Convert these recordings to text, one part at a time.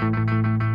Bye.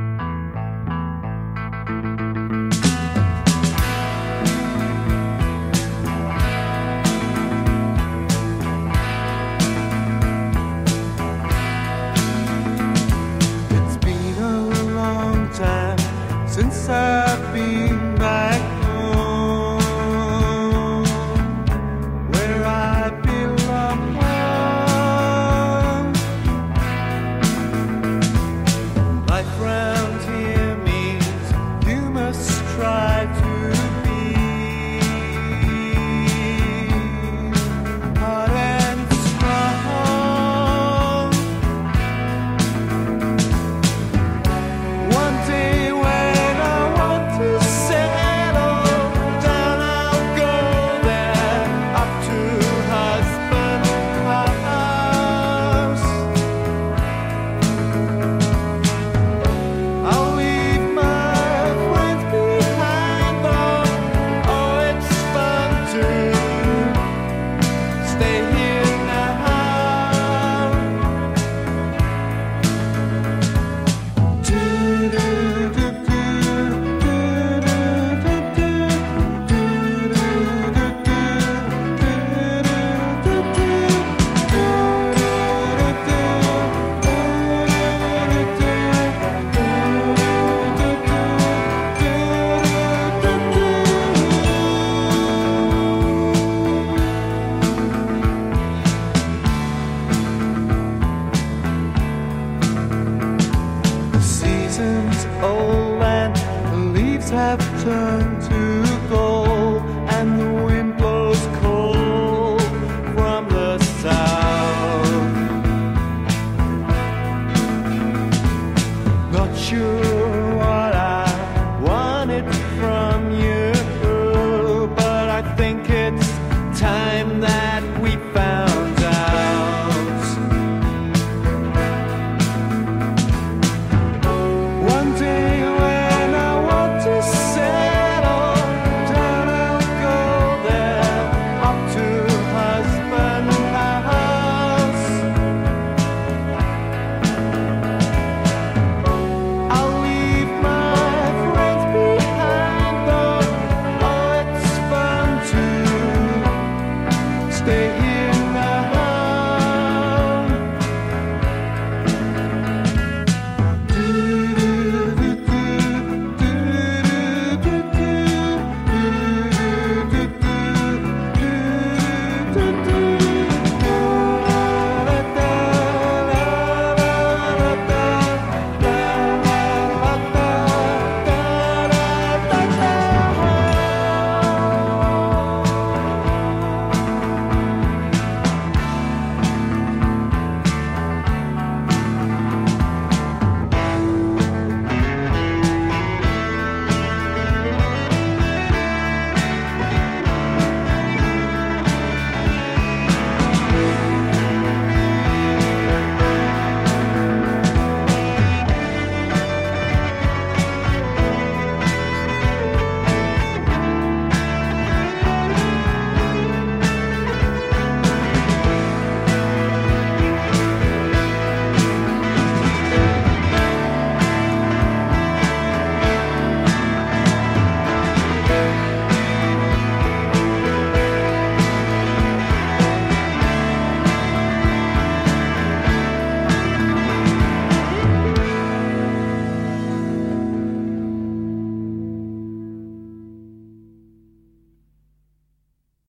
old and the leaves have turned.